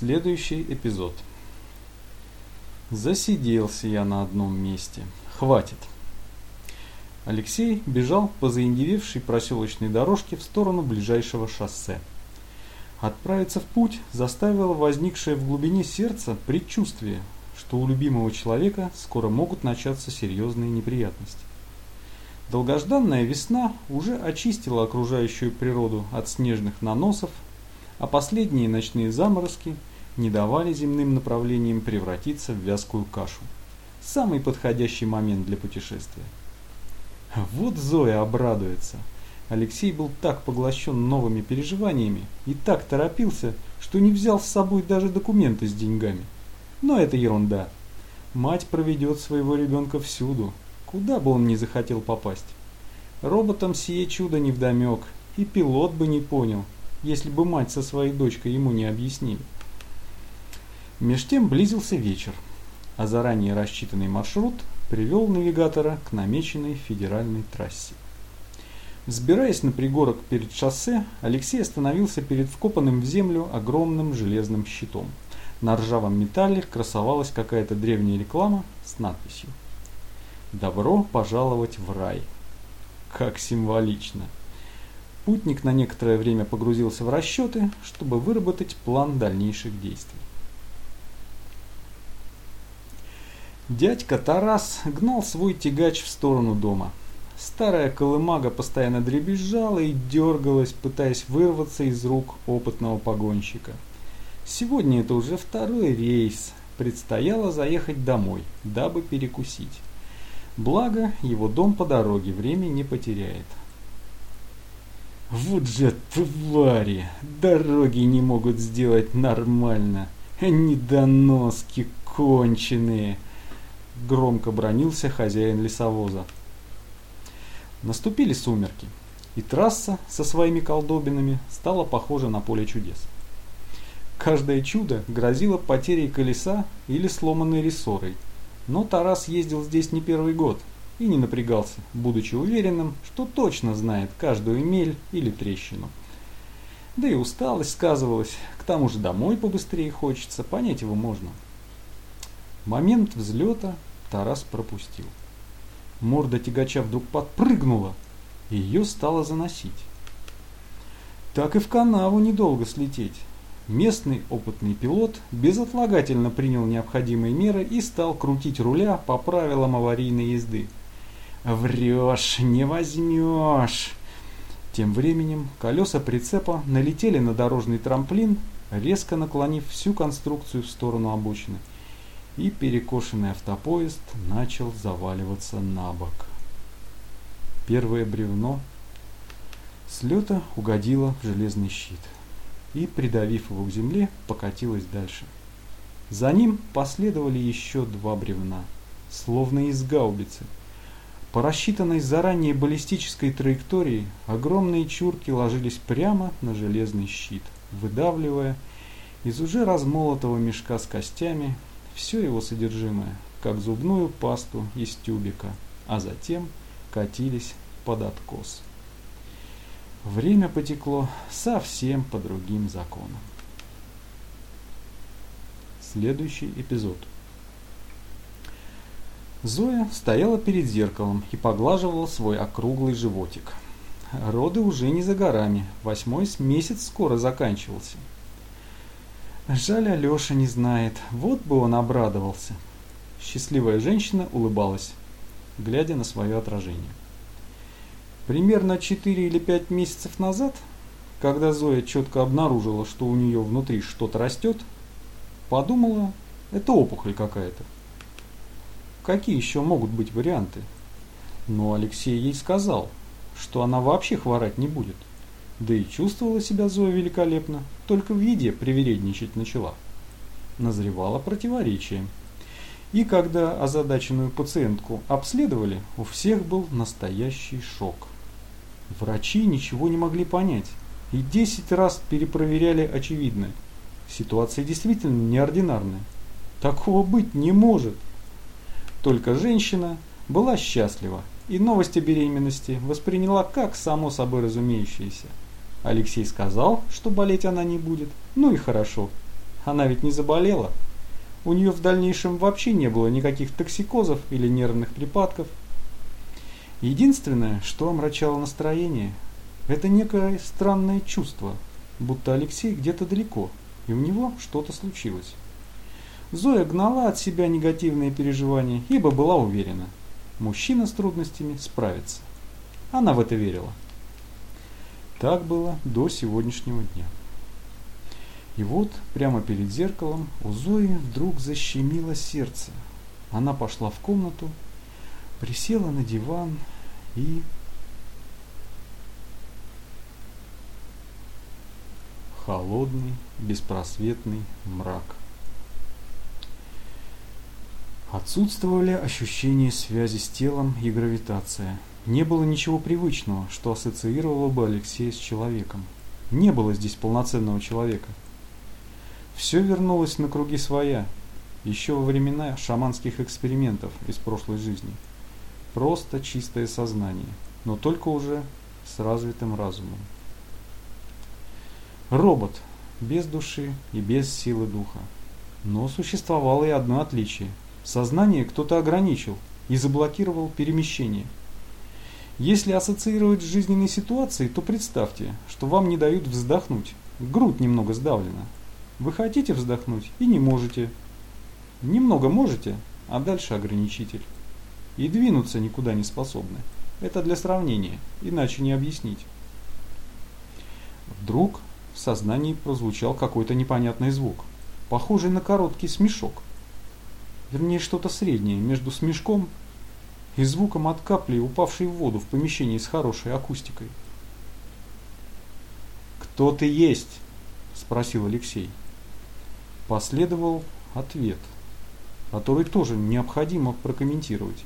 Следующий эпизод. Засиделся я на одном месте. Хватит. Алексей бежал по заиндевевшей проселочной дорожке в сторону ближайшего шоссе. Отправиться в путь заставило возникшее в глубине сердца предчувствие, что у любимого человека скоро могут начаться серьезные неприятности. Долгожданная весна уже очистила окружающую природу от снежных наносов, а последние ночные заморозки не давали земным направлениям превратиться в вязкую кашу. Самый подходящий момент для путешествия. Вот Зоя обрадуется. Алексей был так поглощен новыми переживаниями и так торопился, что не взял с собой даже документы с деньгами. Но это ерунда. Мать проведет своего ребенка всюду, куда бы он ни захотел попасть. Роботам сие чудо невдомек, и пилот бы не понял, если бы мать со своей дочкой ему не объяснили. Меж тем близился вечер, а заранее рассчитанный маршрут привел навигатора к намеченной федеральной трассе. Взбираясь на пригорок перед шоссе, Алексей остановился перед вкопанным в землю огромным железным щитом. На ржавом металле красовалась какая-то древняя реклама с надписью «Добро пожаловать в рай». Как символично! Путник на некоторое время погрузился в расчеты, чтобы выработать план дальнейших действий. Дядька Тарас гнал свой тягач в сторону дома. Старая колымага постоянно дребезжала и дергалась, пытаясь вырваться из рук опытного погонщика. Сегодня это уже второй рейс. Предстояло заехать домой, дабы перекусить. Благо, его дом по дороге время не потеряет. Вот же твари! Дороги не могут сделать нормально. Недоноски конченые! Громко бронился хозяин лесовоза. Наступили сумерки, и трасса со своими колдобинами стала похожа на поле чудес. Каждое чудо грозило потерей колеса или сломанной рессорой, но Тарас ездил здесь не первый год – и не напрягался, будучи уверенным, что точно знает каждую мель или трещину. Да и усталость сказывалась, к тому же домой побыстрее хочется, понять его можно. Момент взлета Тарас пропустил. Морда тягача вдруг подпрыгнула, и ее стало заносить. Так и в канаву недолго слететь. Местный опытный пилот безотлагательно принял необходимые меры и стал крутить руля по правилам аварийной езды – Врешь, не возьмешь. Тем временем колеса прицепа налетели на дорожный трамплин, резко наклонив всю конструкцию в сторону обочины, и перекошенный автопоезд начал заваливаться на бок. Первое бревно с лета угодило в железный щит и, придавив его к земле, покатилось дальше. За ним последовали еще два бревна, словно из гаубицы – по рассчитанной заранее баллистической траектории огромные чурки ложились прямо на железный щит, выдавливая из уже размолотого мешка с костями все его содержимое, как зубную пасту из тюбика, а затем катились под откос. Время потекло совсем по другим законам. Следующий эпизод. Зоя стояла перед зеркалом и поглаживала свой округлый животик. Роды уже не за горами, восьмой месяц скоро заканчивался. Жаль, Алеша не знает, вот бы он обрадовался. Счастливая женщина улыбалась, глядя на свое отражение. Примерно 4 или 5 месяцев назад, когда Зоя четко обнаружила, что у нее внутри что-то растет, подумала, это опухоль какая-то. Какие еще могут быть варианты? Но Алексей ей сказал, что она вообще хворать не будет. Да и чувствовала себя Зоя великолепно, только в еде привередничать начала. Назревало противоречие. И когда озадаченную пациентку обследовали, у всех был настоящий шок. Врачи ничего не могли понять и 10 раз перепроверяли очевидное. Ситуация действительно неординарная. Такого быть не может. Только женщина была счастлива и новость о беременности восприняла как само собой разумеющееся. Алексей сказал, что болеть она не будет, ну и хорошо. Она ведь не заболела. У нее в дальнейшем вообще не было никаких токсикозов или нервных припадков. Единственное, что омрачало настроение, это некое странное чувство, будто Алексей где-то далеко, и у него что-то случилось. Зоя гнала от себя негативные переживания, ибо была уверена, мужчина с трудностями справится. Она в это верила. Так было до сегодняшнего дня. И вот прямо перед зеркалом у Зои вдруг защемило сердце. Она пошла в комнату, присела на диван и... Холодный, беспросветный мрак. Отсутствовали ощущения связи с телом и гравитация. Не было ничего привычного, что ассоциировало бы Алексея с человеком. Не было здесь полноценного человека. Все вернулось на круги своя, еще во времена шаманских экспериментов из прошлой жизни. Просто чистое сознание, но только уже с развитым разумом. Робот, без души и без силы духа. Но существовало и одно отличие. Сознание кто-то ограничил и заблокировал перемещение. Если ассоциировать с жизненной ситуацией, то представьте, что вам не дают вздохнуть. Грудь немного сдавлена. Вы хотите вздохнуть и не можете. Немного можете, а дальше ограничитель. И двинуться никуда не способны. Это для сравнения, иначе не объяснить. Вдруг в сознании прозвучал какой-то непонятный звук, похожий на короткий смешок. Вернее, что-то среднее между смешком и звуком от капли, упавшей в воду в помещении с хорошей акустикой. «Кто ты есть?» – спросил Алексей. Последовал ответ, который тоже необходимо прокомментировать.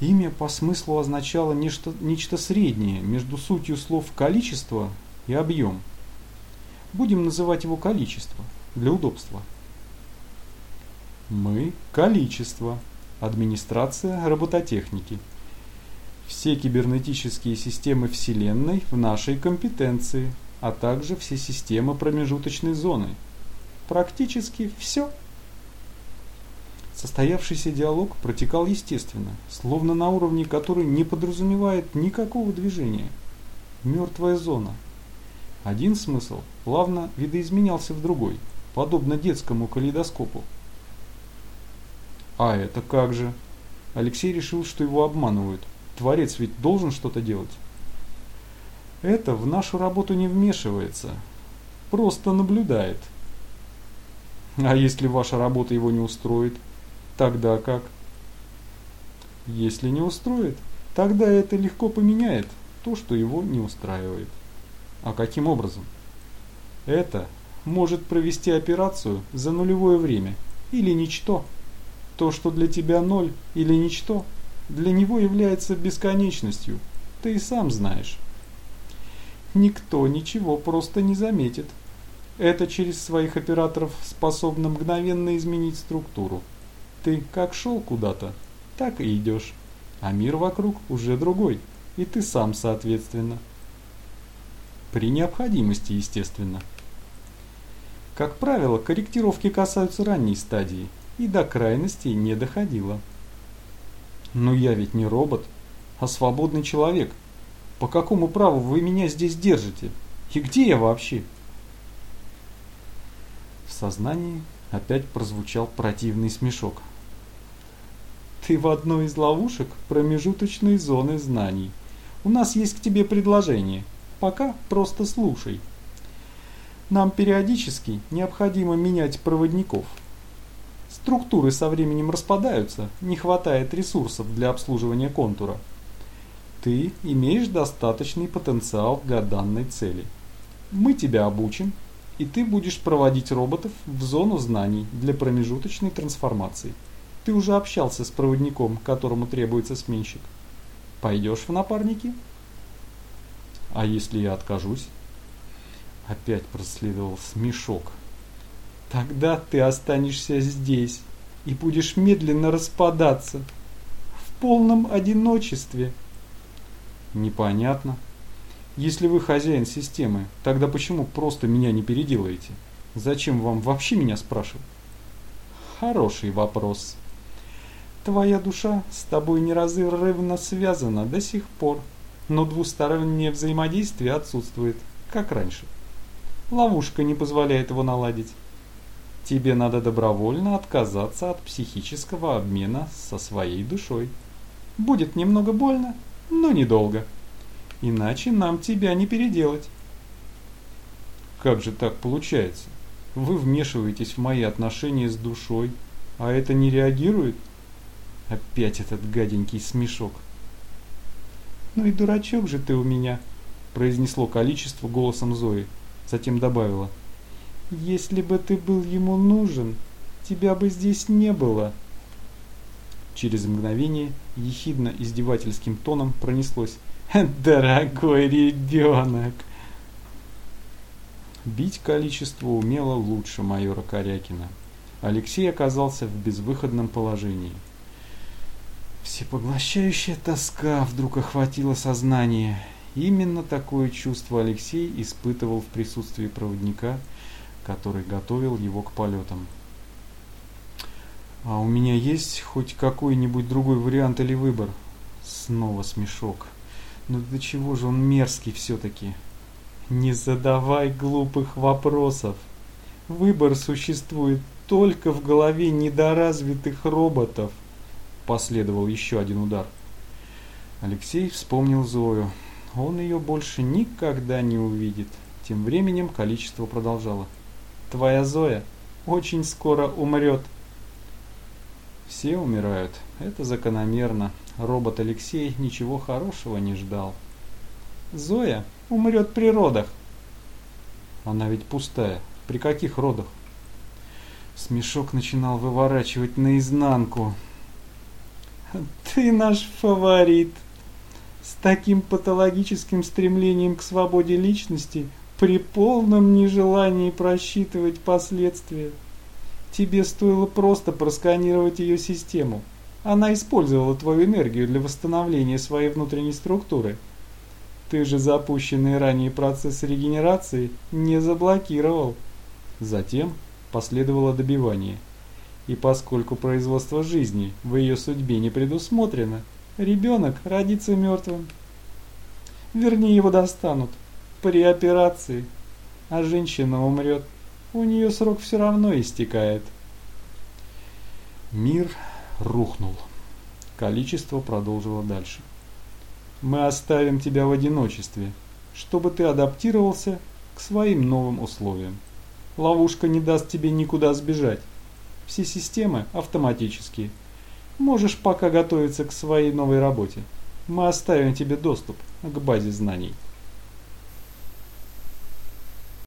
Имя по смыслу означало нечто, нечто среднее между сутью слов «количество» и «объем». Будем называть его количество для удобства. Мы – количество. Администрация робототехники. Все кибернетические системы Вселенной в нашей компетенции, а также все системы промежуточной зоны. Практически все. Состоявшийся диалог протекал естественно, словно на уровне, который не подразумевает никакого движения. Мертвая зона – один смысл плавно видоизменялся в другой, подобно детскому калейдоскопу. А это как же? Алексей решил, что его обманывают. Творец ведь должен что-то делать. Это в нашу работу не вмешивается, просто наблюдает. А если ваша работа его не устроит, тогда как? Если не устроит, тогда это легко поменяет то, что его не устраивает. А каким образом? Это может провести операцию за нулевое время или ничто. То, что для тебя ноль или ничто, для него является бесконечностью. Ты и сам знаешь. Никто ничего просто не заметит. Это через своих операторов способно мгновенно изменить структуру. Ты как шел куда-то, так и идешь. А мир вокруг уже другой, и ты сам соответственно. При необходимости, естественно. Как правило, корректировки касаются ранней стадии и до крайностей не доходило. Но я ведь не робот, а свободный человек. По какому праву вы меня здесь держите? И где я вообще? В сознании опять прозвучал противный смешок. Ты в одной из ловушек промежуточной зоны знаний. У нас есть к тебе предложение – Пока просто слушай. Нам периодически необходимо менять проводников. Структуры со временем распадаются, не хватает ресурсов для обслуживания контура. Ты имеешь достаточный потенциал для данной цели. Мы тебя обучим, и ты будешь проводить роботов в зону знаний для промежуточной трансформации. Ты уже общался с проводником, которому требуется сменщик. Пойдешь в напарники? А если я откажусь? Опять проследовал смешок. Тогда ты останешься здесь и будешь медленно распадаться в полном одиночестве. Непонятно. Если вы хозяин системы, тогда почему просто меня не переделаете? Зачем вам вообще меня спрашивать? Хороший вопрос. Твоя душа с тобой неразрывно связана до сих пор, но двустороннее взаимодействие отсутствует, как раньше. Ловушка не позволяет его наладить. Тебе надо добровольно отказаться от психического обмена со своей душой. Будет немного больно, но недолго. Иначе нам тебя не переделать. Как же так получается? Вы вмешиваетесь в мои отношения с душой, а это не реагирует? Опять этот гаденький смешок. «Ну и дурачок же ты у меня», – произнесло количество голосом Зои. Затем добавила. «Если бы ты был ему нужен, тебя бы здесь не было». Через мгновение ехидно-издевательским тоном пронеслось. «Дорогой ребенок!» Бить количество умело лучше майора Корякина. Алексей оказался в безвыходном положении. Всепоглощающая тоска вдруг охватила сознание. Именно такое чувство Алексей испытывал в присутствии проводника, который готовил его к полетам. А у меня есть хоть какой-нибудь другой вариант или выбор? Снова смешок. Ну до чего же он мерзкий все-таки? Не задавай глупых вопросов. Выбор существует только в голове недоразвитых роботов. Последовал еще один удар. Алексей вспомнил Зою. Он ее больше никогда не увидит. Тем временем количество продолжало. Твоя Зоя очень скоро умрет. Все умирают. Это закономерно. Робот Алексей ничего хорошего не ждал. Зоя умрет при родах. Она ведь пустая. При каких родах? Смешок начинал выворачивать наизнанку. Ты наш фаворит. С таким патологическим стремлением к свободе личности, при полном нежелании просчитывать последствия. Тебе стоило просто просканировать ее систему. Она использовала твою энергию для восстановления своей внутренней структуры. Ты же запущенный ранее процесс регенерации не заблокировал. Затем последовало добивание. И поскольку производство жизни в ее судьбе не предусмотрено, ребенок родится мертвым. Вернее, его достанут при операции, а женщина умрет. У нее срок все равно истекает. Мир рухнул. Количество продолжило дальше. Мы оставим тебя в одиночестве, чтобы ты адаптировался к своим новым условиям. Ловушка не даст тебе никуда сбежать. Все системы автоматические. Можешь пока готовиться к своей новой работе. Мы оставим тебе доступ к базе знаний.